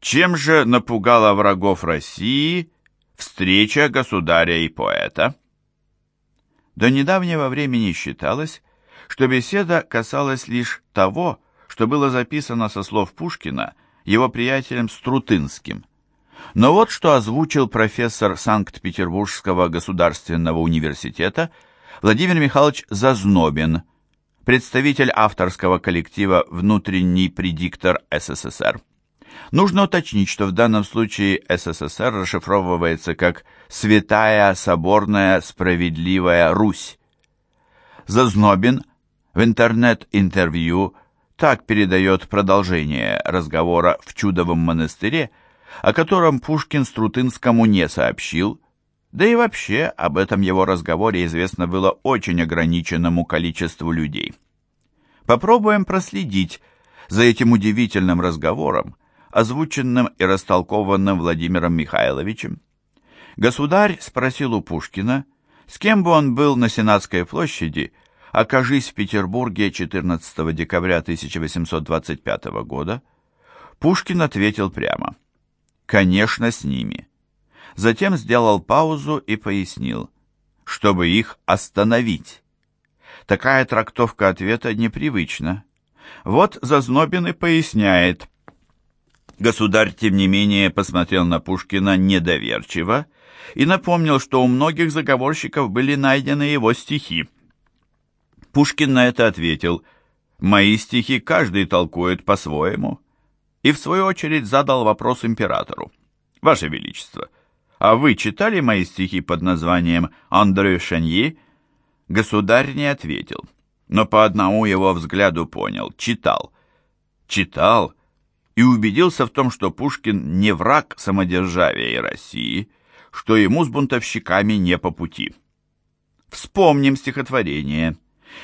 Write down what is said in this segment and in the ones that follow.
Чем же напугала врагов России встреча государя и поэта? До недавнего времени считалось, что беседа касалась лишь того, что было записано со слов Пушкина его приятелем Струтынским. Но вот что озвучил профессор Санкт-Петербургского государственного университета Владимир Михайлович Зазнобин, представитель авторского коллектива «Внутренний предиктор СССР». Нужно уточнить, что в данном случае СССР расшифровывается как «Святая Соборная Справедливая Русь». Зазнобин в интернет-интервью так передает продолжение разговора в Чудовом монастыре, о котором Пушкин Струтынскому не сообщил, да и вообще об этом его разговоре известно было очень ограниченному количеству людей. Попробуем проследить за этим удивительным разговором, озвученным и растолкованным Владимиром Михайловичем. Государь спросил у Пушкина, с кем бы он был на Сенатской площади, окажись в Петербурге 14 декабря 1825 года, Пушкин ответил прямо «Конечно, с ними». Затем сделал паузу и пояснил, чтобы их остановить. Такая трактовка ответа непривычна. Вот Зазнобин и поясняет – Государь, тем не менее, посмотрел на Пушкина недоверчиво и напомнил, что у многих заговорщиков были найдены его стихи. Пушкин на это ответил, «Мои стихи каждый толкует по-своему», и в свою очередь задал вопрос императору. «Ваше Величество, а вы читали мои стихи под названием «Андре Шаньи»?» Государь не ответил, но по одному его взгляду понял, читал. Читал и убедился в том, что Пушкин не враг самодержавия и России, что ему с бунтовщиками не по пути. Вспомним стихотворение.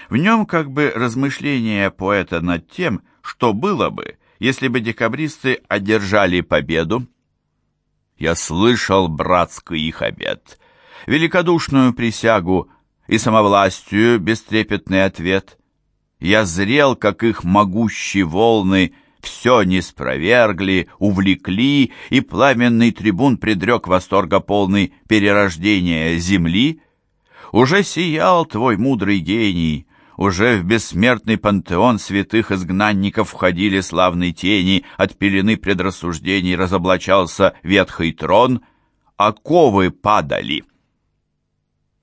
В нем как бы размышления поэта над тем, что было бы, если бы декабристы одержали победу. Я слышал братский их обет, великодушную присягу и самовластию бестрепетный ответ. Я зрел, как их могущие волны все не увлекли, и пламенный трибун предрек восторга полный перерождения земли. Уже сиял твой мудрый гений, уже в бессмертный пантеон святых изгнанников входили славные тени, от пелены предрассуждений разоблачался ветхий трон, оковы падали.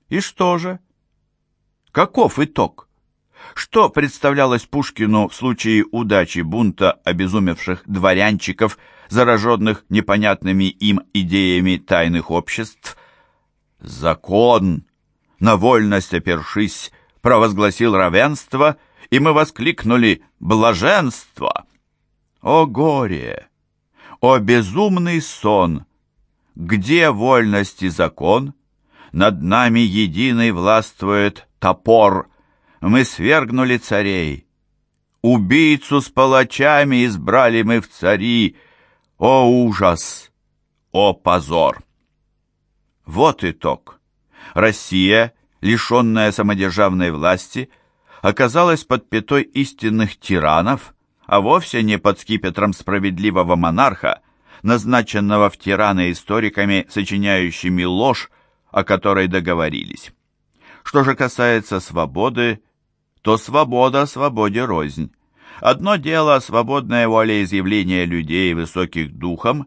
И что же? Каков итог? Что представлялось Пушкину в случае удачи бунта обезумевших дворянчиков, зараженных непонятными им идеями тайных обществ? «Закон, на вольность опершись, провозгласил равенство, и мы воскликнули «Блаженство!» О горе! О безумный сон! Где вольность и закон? Над нами единый властвует топор — мы свергнули царей. Убийцу с палачами избрали мы в цари. О ужас! О позор! Вот итог. Россия, лишенная самодержавной власти, оказалась под пятой истинных тиранов, а вовсе не под скипетром справедливого монарха, назначенного в тираны историками, сочиняющими ложь, о которой договорились. Что же касается свободы, то свобода свободе рознь. Одно дело свободное волеизъявление людей высоких духом,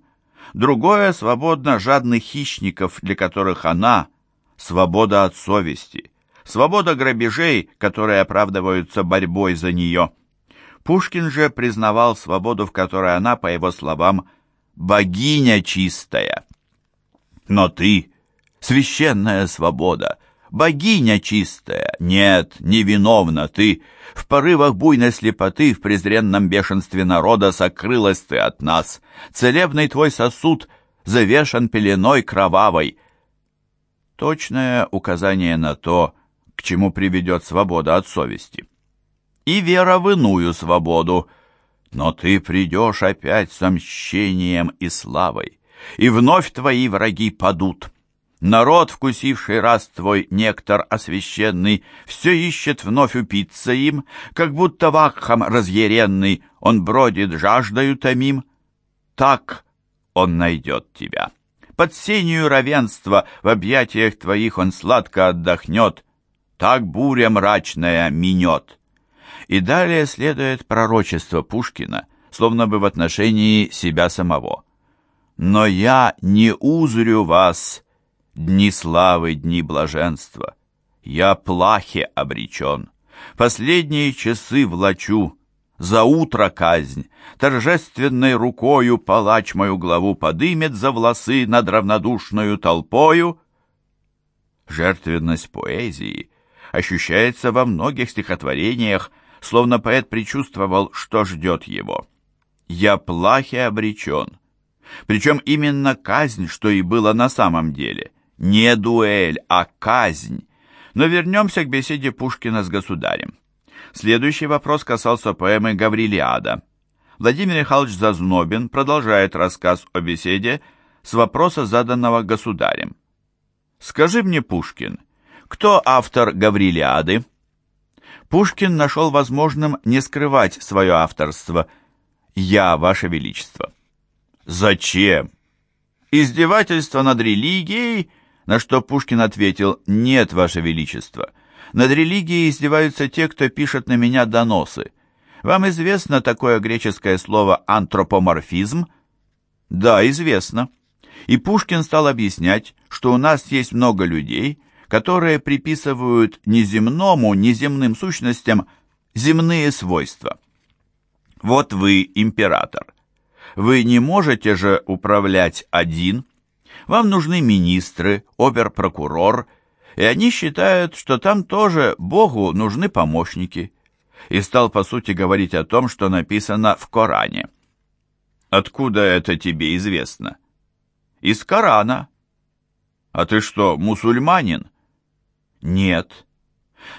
другое свободно жадных хищников, для которых она – свобода от совести, свобода грабежей, которые оправдываются борьбой за нее. Пушкин же признавал свободу, в которой она, по его словам, богиня чистая. Но ты, священная свобода, богиня чистая. Нет, невиновна ты. В порывах буйной слепоты, в презренном бешенстве народа сокрылась ты от нас. Целебный твой сосуд завешан пеленой кровавой. Точное указание на то, к чему приведет свобода от совести. И вера в иную свободу. Но ты придешь опять с мщением и славой, и вновь твои враги падут. Народ, вкусивший раз твой нектар освященный, все ищет вновь упиться им, как будто вакхам разъяренный, он бродит жаждою томим. Так он найдет тебя. Под сенью равенства в объятиях твоих он сладко отдохнет, так буря мрачная минет. И далее следует пророчество Пушкина, словно бы в отношении себя самого. «Но я не узрю вас, дни славы, дни блаженства. Я плахе обречен, последние часы влачу, за утро казнь. Торжественной рукою палач мою главу подымет за волосы над равнодушную толпою. Жертвенность поэзии ощущается во многих стихотворениях, словно поэт предчувствовал, что ждет его. «Я плахе обречен». Причем именно казнь, что и было на самом деле. Не дуэль, а казнь. Но вернемся к беседе Пушкина с государем. Следующий вопрос касался поэмы «Гаврилиада». Владимир Михайлович Зазнобин продолжает рассказ о беседе с вопроса, заданного государем. «Скажи мне, Пушкин, кто автор «Гаврилиады»?» Пушкин нашел возможным не скрывать свое авторство. «Я, Ваше Величество». «Зачем?» «Издевательство над религией?» На что Пушкин ответил «Нет, Ваше Величество». Над религией издеваются те, кто пишет на меня доносы. Вам известно такое греческое слово «антропоморфизм»? Да, известно. И Пушкин стал объяснять, что у нас есть много людей, которые приписывают неземному, неземным сущностям земные свойства. Вот вы император. Вы не можете же управлять один. Вам нужны министры, обер-прокурор и они считают, что там тоже Богу нужны помощники, и стал, по сути, говорить о том, что написано в Коране. Откуда это тебе известно? Из Корана. А ты что, мусульманин? Нет.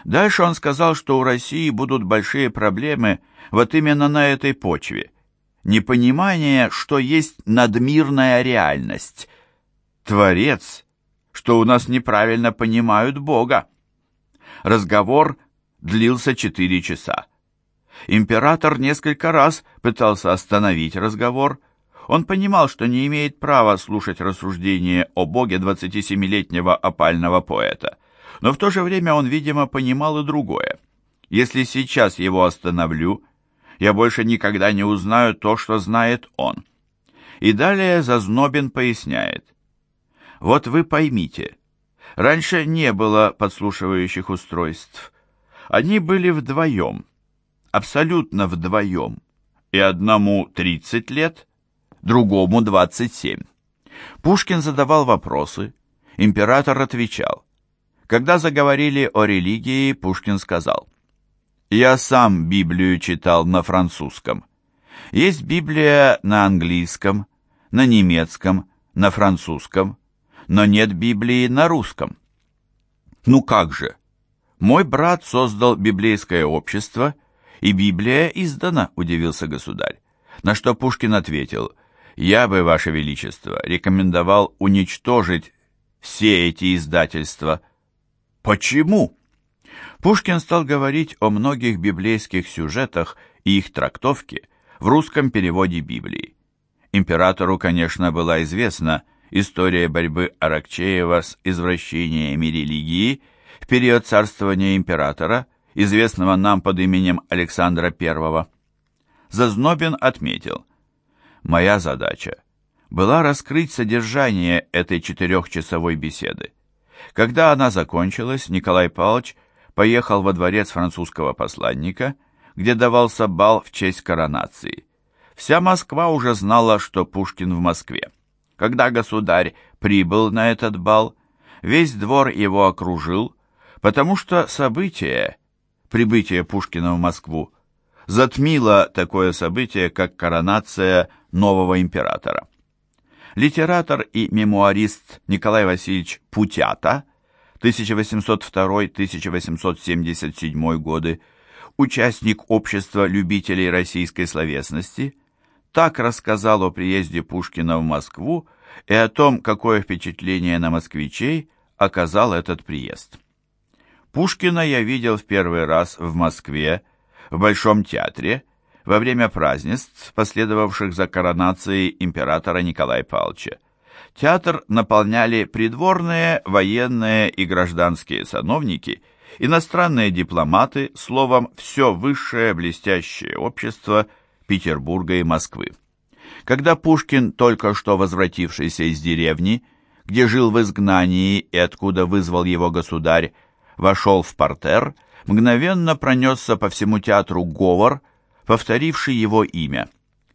Дальше он сказал, что у России будут большие проблемы вот именно на этой почве. Непонимание, что есть надмирная реальность. Творец что у нас неправильно понимают Бога. Разговор длился четыре часа. Император несколько раз пытался остановить разговор. Он понимал, что не имеет права слушать рассуждения о Боге 27-летнего опального поэта. Но в то же время он, видимо, понимал и другое. Если сейчас его остановлю, я больше никогда не узнаю то, что знает он. И далее Зазнобин поясняет. Вот вы поймите, раньше не было подслушивающих устройств. Они были вдвоем, абсолютно вдвоем, и одному 30 лет, другому 27. Пушкин задавал вопросы, император отвечал. Когда заговорили о религии, Пушкин сказал, «Я сам Библию читал на французском. Есть Библия на английском, на немецком, на французском, но нет Библии на русском. Ну как же? Мой брат создал библейское общество, и Библия издана, удивился государь. На что Пушкин ответил, я бы, Ваше Величество, рекомендовал уничтожить все эти издательства. Почему? Пушкин стал говорить о многих библейских сюжетах и их трактовке в русском переводе Библии. Императору, конечно, была известна История борьбы Аракчеева с извращениями религии в период царствования императора, известного нам под именем Александра I. Зазнобин отметил, «Моя задача была раскрыть содержание этой четырехчасовой беседы. Когда она закончилась, Николай Павлович поехал во дворец французского посланника, где давался бал в честь коронации. Вся Москва уже знала, что Пушкин в Москве. Когда государь прибыл на этот бал, весь двор его окружил, потому что событие, прибытие Пушкина в Москву, затмило такое событие, как коронация нового императора. Литератор и мемуарист Николай Васильевич Путята 1802-1877 годы, участник общества любителей российской словесности – так рассказал о приезде Пушкина в Москву и о том, какое впечатление на москвичей оказал этот приезд. Пушкина я видел в первый раз в Москве, в Большом театре, во время празднеств, последовавших за коронацией императора Николая Павловича. Театр наполняли придворные, военные и гражданские сановники, иностранные дипломаты, словом, все высшее блестящее общество Петербурга и Москвы. Когда Пушкин, только что возвратившийся из деревни, где жил в изгнании и откуда вызвал его государь, вошел в портер, мгновенно пронесся по всему театру говор, повторивший его имя.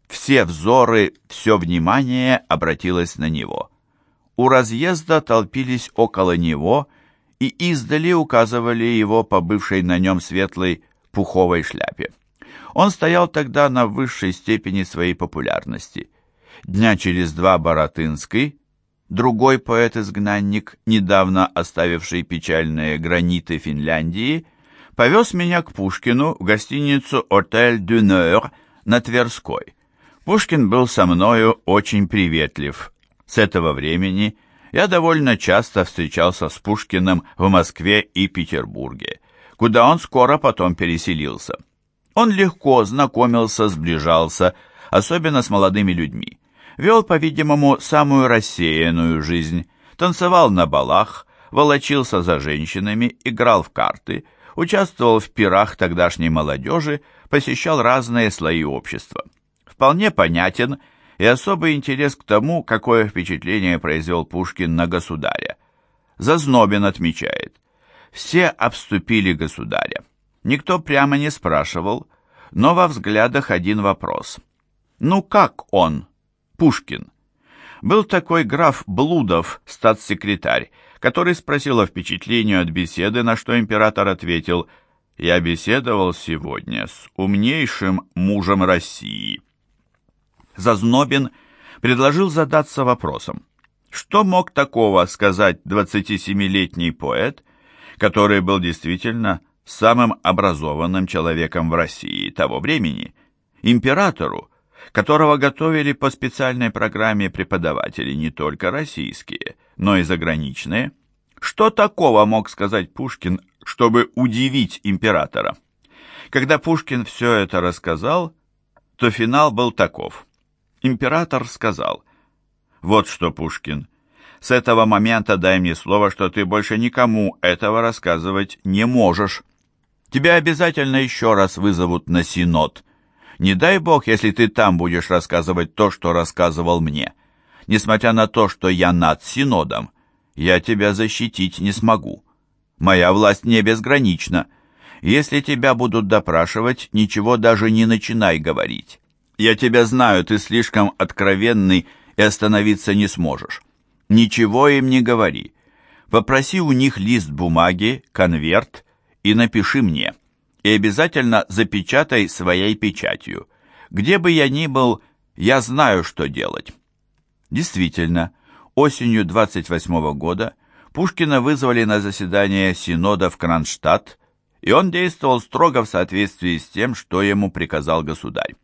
Все взоры, все внимание обратилось на него. У разъезда толпились около него и издали указывали его по бывшей на нем светлой пуховой шляпе. Он стоял тогда на высшей степени своей популярности. Дня через два Боротынский, другой поэт-изгнанник, недавно оставивший печальные граниты Финляндии, повез меня к Пушкину в гостиницу «Отель Дюнер» на Тверской. Пушкин был со мною очень приветлив. С этого времени я довольно часто встречался с Пушкиным в Москве и Петербурге, куда он скоро потом переселился. Он легко знакомился, сближался, особенно с молодыми людьми. Вел, по-видимому, самую рассеянную жизнь, танцевал на балах, волочился за женщинами, играл в карты, участвовал в пирах тогдашней молодежи, посещал разные слои общества. Вполне понятен и особый интерес к тому, какое впечатление произвел Пушкин на государя. Зазнобин отмечает, все обступили государя. Никто прямо не спрашивал, но во взглядах один вопрос. «Ну как он, Пушкин?» Был такой граф Блудов, статс-секретарь, который спросил о впечатлении от беседы, на что император ответил «Я беседовал сегодня с умнейшим мужем России». Зазнобин предложил задаться вопросом, что мог такого сказать 27-летний поэт, который был действительно самым образованным человеком в России того времени, императору, которого готовили по специальной программе преподаватели не только российские, но и заграничные. Что такого мог сказать Пушкин, чтобы удивить императора? Когда Пушкин все это рассказал, то финал был таков. Император сказал, «Вот что, Пушкин, с этого момента дай мне слово, что ты больше никому этого рассказывать не можешь». Тебя обязательно еще раз вызовут на Синод. Не дай бог, если ты там будешь рассказывать то, что рассказывал мне. Несмотря на то, что я над Синодом, я тебя защитить не смогу. Моя власть не безгранична. Если тебя будут допрашивать, ничего даже не начинай говорить. Я тебя знаю, ты слишком откровенный и остановиться не сможешь. Ничего им не говори. Попроси у них лист бумаги, конверт и напиши мне. И обязательно запечатай своей печатью. Где бы я ни был, я знаю, что делать. Действительно, осенью 28 -го года Пушкина вызвали на заседание Синода в Кронштадт, и он действовал строго в соответствии с тем, что ему приказал государь.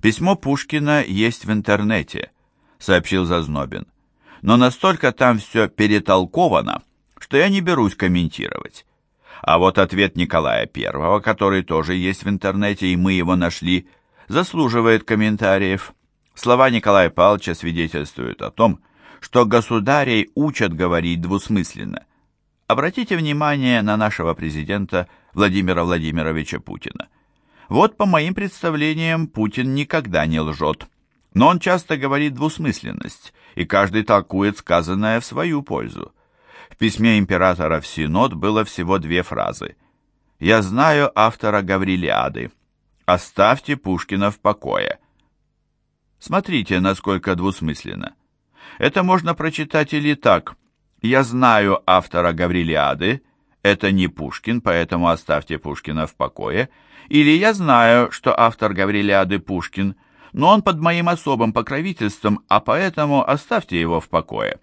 «Письмо Пушкина есть в интернете», — сообщил Зазнобин. «Но настолько там все перетолковано, что я не берусь комментировать. А вот ответ Николая I, который тоже есть в интернете, и мы его нашли, заслуживает комментариев. Слова Николая Павловича свидетельствуют о том, что государей учат говорить двусмысленно. Обратите внимание на нашего президента Владимира Владимировича Путина. Вот по моим представлениям Путин никогда не лжет. Но он часто говорит двусмысленность, и каждый толкует сказанное в свою пользу. Письме императора в Синод было всего две фразы. «Я знаю автора Гаврилиады. Оставьте Пушкина в покое». Смотрите, насколько двусмысленно. Это можно прочитать или так. «Я знаю автора Гаврилиады. Это не Пушкин, поэтому оставьте Пушкина в покое». Или «Я знаю, что автор Гаврилиады Пушкин, но он под моим особым покровительством, а поэтому оставьте его в покое»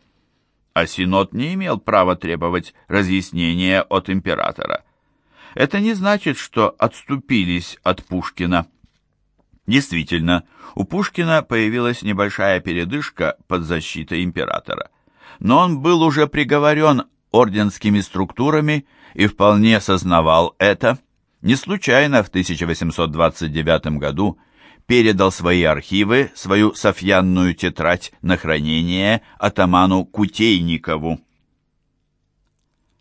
а Синод не имел права требовать разъяснения от императора. Это не значит, что отступились от Пушкина. Действительно, у Пушкина появилась небольшая передышка под защитой императора. Но он был уже приговорен орденскими структурами и вполне сознавал это. не случайно в 1829 году передал свои архивы, свою Софьянную тетрадь на хранение атаману Кутейникову.